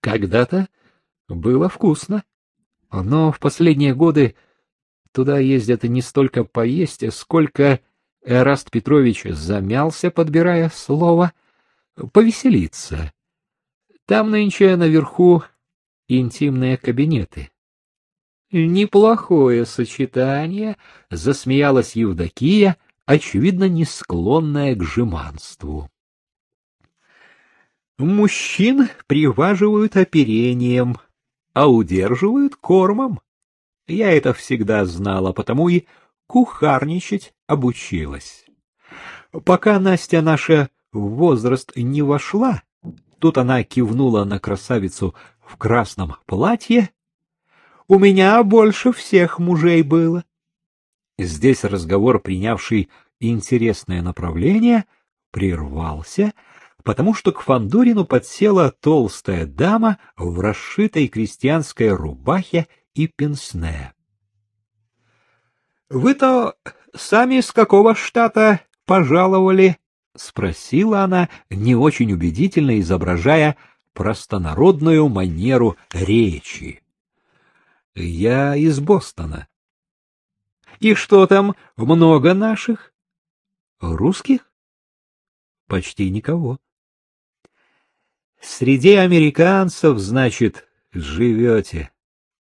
Когда-то было вкусно, но в последние годы туда ездят не столько поесть, сколько Эраст Петрович замялся, подбирая слово, повеселиться. Там нынче наверху интимные кабинеты. Неплохое сочетание, засмеялась Евдокия, очевидно, не склонная к жеманству. Мужчин приваживают оперением, а удерживают кормом. Я это всегда знала, потому и кухарничать обучилась. Пока Настя наша в возраст не вошла, тут она кивнула на красавицу в красном платье, у меня больше всех мужей было. Здесь разговор, принявший интересное направление, прервался, потому что к Фандорину подсела толстая дама в расшитой крестьянской рубахе и пенсне. — Вы-то сами с какого штата пожаловали? — спросила она, не очень убедительно изображая простонародную манеру речи. — Я из Бостона. — И что там, много наших? — Русских? — Почти никого. Среди американцев, значит, живете.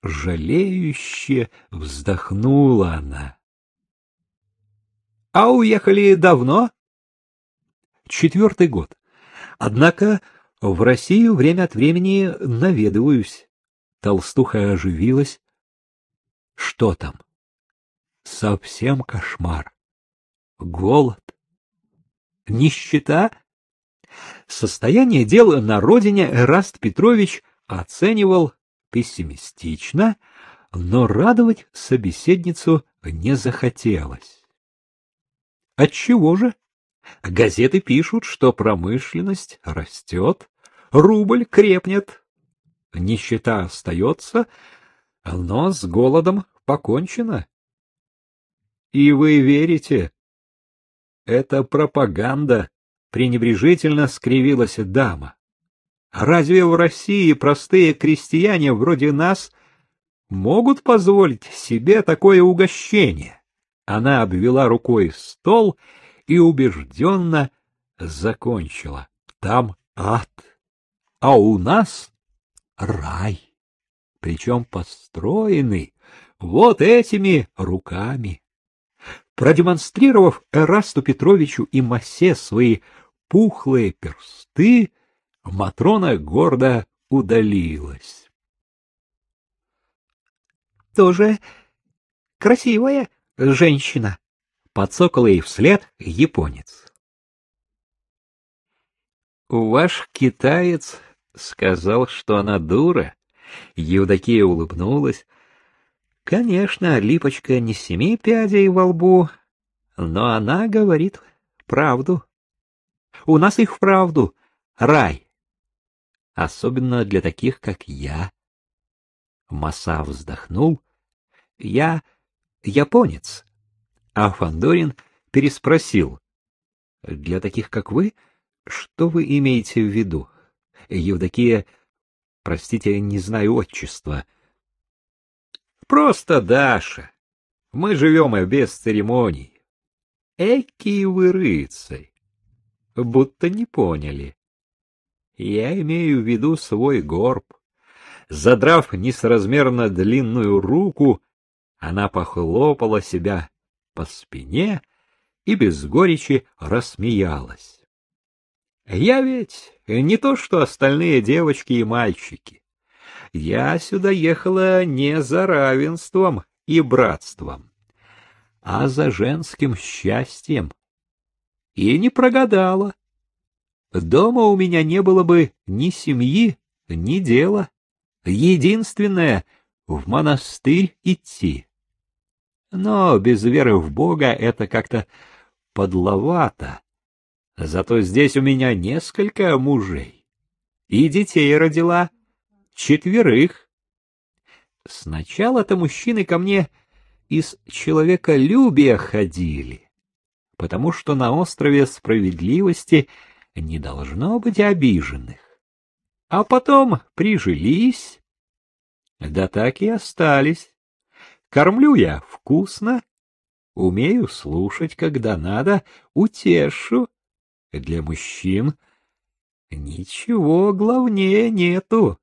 Жалеюще вздохнула она. А уехали давно? Четвертый год. Однако в Россию время от времени наведываюсь. Толстуха оживилась. Что там? Совсем кошмар. Голод. Нищета? Состояние дел на родине Эраст Петрович оценивал пессимистично, но радовать собеседницу не захотелось. Отчего же? Газеты пишут, что промышленность растет, рубль крепнет, нищета остается, но с голодом покончено. И вы верите? Это пропаганда пренебрежительно скривилась дама. Разве в России простые крестьяне вроде нас могут позволить себе такое угощение? Она обвела рукой стол и убежденно закончила. Там ад, а у нас рай, причем построенный вот этими руками. Продемонстрировав Эрасту Петровичу и Массе свои пухлые персты, Матрона гордо удалилась. — Тоже красивая женщина, — подсокол ей вслед японец. — Ваш китаец сказал, что она дура. Евдокия улыбнулась. Конечно, липочка не семи пядей во лбу, но она говорит правду. У нас их вправду рай. Особенно для таких, как я. Маса вздохнул. Я японец. А Фандорин переспросил. Для таких, как вы, что вы имеете в виду? Евдокия, простите, не знаю отчества. Просто Даша. Мы живем и без церемоний. Эки вы рыцарь будто не поняли. Я имею в виду свой горб. Задрав несразмерно длинную руку, она похлопала себя по спине и без горечи рассмеялась. Я ведь не то, что остальные девочки и мальчики. Я сюда ехала не за равенством и братством, а за женским счастьем и не прогадала. Дома у меня не было бы ни семьи, ни дела. Единственное — в монастырь идти. Но без веры в Бога это как-то подловато. Зато здесь у меня несколько мужей. И детей родила четверых. Сначала-то мужчины ко мне из человеколюбия ходили потому что на острове справедливости не должно быть обиженных. А потом прижились, да так и остались. Кормлю я вкусно, умею слушать, когда надо, утешу. Для мужчин ничего главнее нету.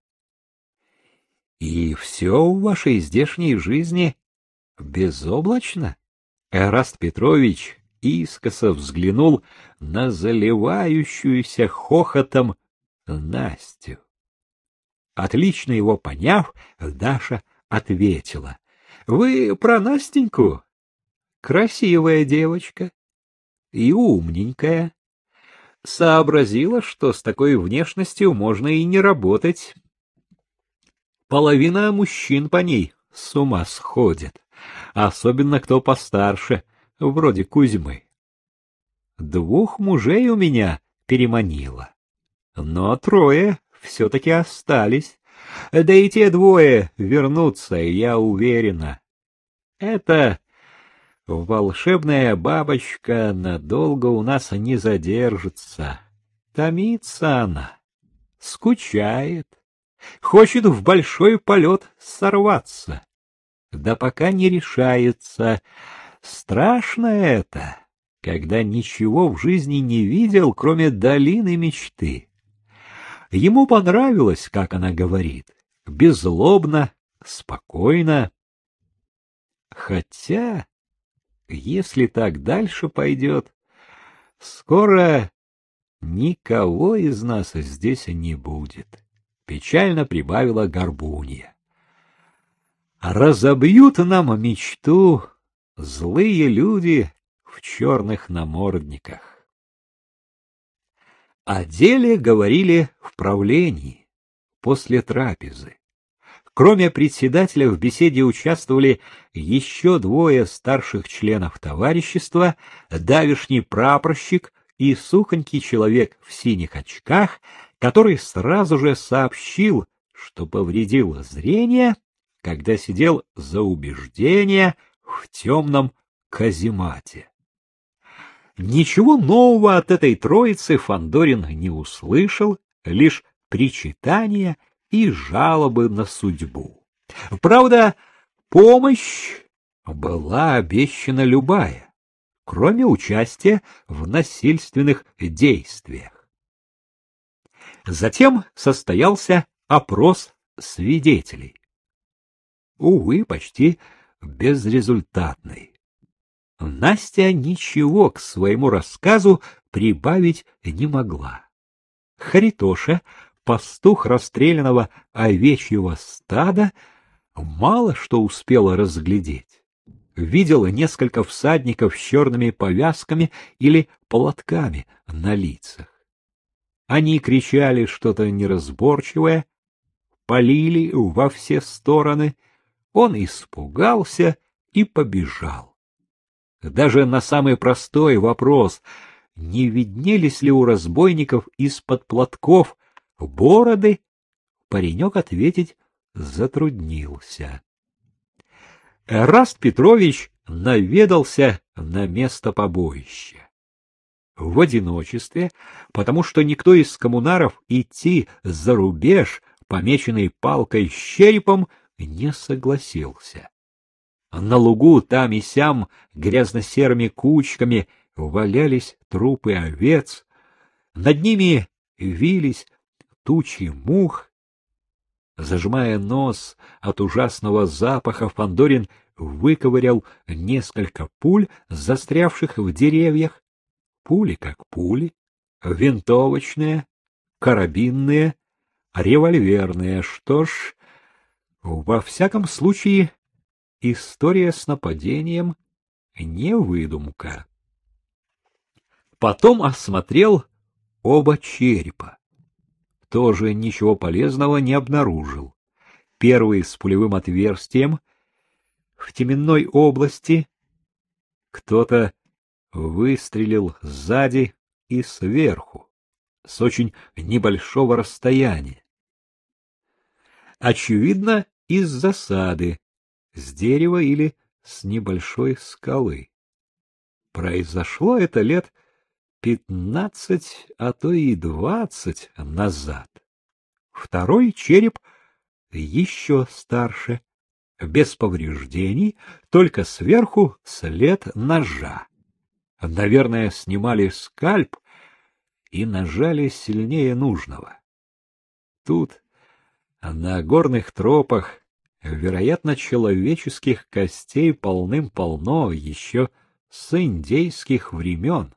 И все в вашей здешней жизни безоблачно. Эраст Петрович искоса взглянул на заливающуюся хохотом Настю. Отлично его поняв, Даша ответила. — Вы про Настеньку? Красивая девочка и умненькая. Сообразила, что с такой внешностью можно и не работать. Половина мужчин по ней с ума сходит, особенно кто постарше, вроде Кузьмы. Двух мужей у меня переманило, но трое все-таки остались. Да и те двое вернутся, я уверена. Это волшебная бабочка надолго у нас не задержится. Томится она, скучает, хочет в большой полет сорваться. Да пока не решается. Страшно это, когда ничего в жизни не видел, кроме долины мечты. Ему понравилось, как она говорит, беззлобно, спокойно. Хотя, если так дальше пойдет, скоро никого из нас здесь не будет, — печально прибавила Горбунья. Разобьют нам мечту злые люди в черных намордниках. О деле говорили в правлении, после трапезы. Кроме председателя в беседе участвовали еще двое старших членов товарищества, давишний прапорщик и сухонький человек в синих очках, который сразу же сообщил, что повредил зрение, когда сидел за убеждение в темном каземате. Ничего нового от этой троицы Фандорин не услышал, лишь причитания и жалобы на судьбу. Правда, помощь была обещана любая, кроме участия в насильственных действиях. Затем состоялся опрос свидетелей. Увы, почти безрезультатный. Настя ничего к своему рассказу прибавить не могла. Харитоша, пастух расстрелянного овечьего стада, мало что успела разглядеть. Видела несколько всадников с черными повязками или платками на лицах. Они кричали что-то неразборчивое, полили во все стороны. Он испугался и побежал. Даже на самый простой вопрос, не виднелись ли у разбойников из-под платков бороды, паренек ответить затруднился. Раст Петрович наведался на место побоища. В одиночестве, потому что никто из коммунаров идти за рубеж, помеченный палкой с черепом, не согласился. На лугу там и сям грязно-серыми кучками валялись трупы овец, над ними вились тучи мух. Зажимая нос от ужасного запаха, Фандорин выковырял несколько пуль, застрявших в деревьях. Пули как пули, винтовочные, карабинные, револьверные. Что ж, во всяком случае, История с нападением не выдумка. Потом осмотрел оба черепа. Тоже ничего полезного не обнаружил. Первый с пулевым отверстием в теменной области. Кто-то выстрелил сзади и сверху, с очень небольшого расстояния. Очевидно, из засады, с дерева или с небольшой скалы. Произошло это лет пятнадцать, а то и двадцать назад. второй череп еще старше, без повреждений, только сверху след ножа. Наверное, снимали скальп и нажали сильнее нужного. Тут, на горных тропах, вероятно, человеческих костей полным-полно еще с индейских времен.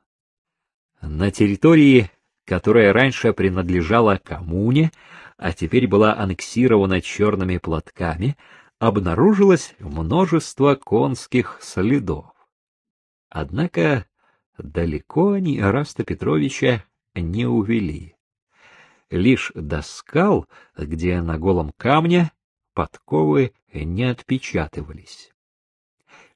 На территории, которая раньше принадлежала коммуне, а теперь была аннексирована черными платками, обнаружилось множество конских следов. Однако далеко они Раста Петровича не увели. Лишь до скал, где на голом камне подковы не отпечатывались.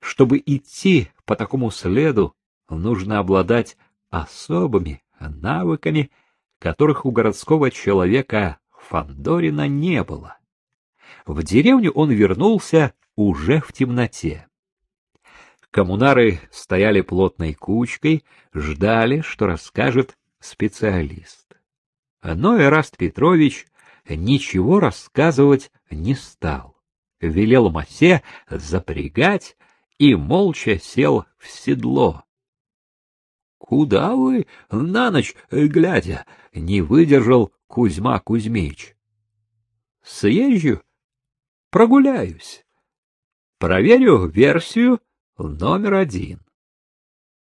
Чтобы идти по такому следу, нужно обладать особыми навыками, которых у городского человека Фандорина не было. В деревню он вернулся уже в темноте. Коммунары стояли плотной кучкой, ждали, что расскажет специалист. Но Эраст Петрович ничего рассказывать не стал. Велел Масе запрягать и молча сел в седло. — Куда вы на ночь глядя? — не выдержал Кузьма Кузьмич. — Съезжу, прогуляюсь. Проверю версию номер один.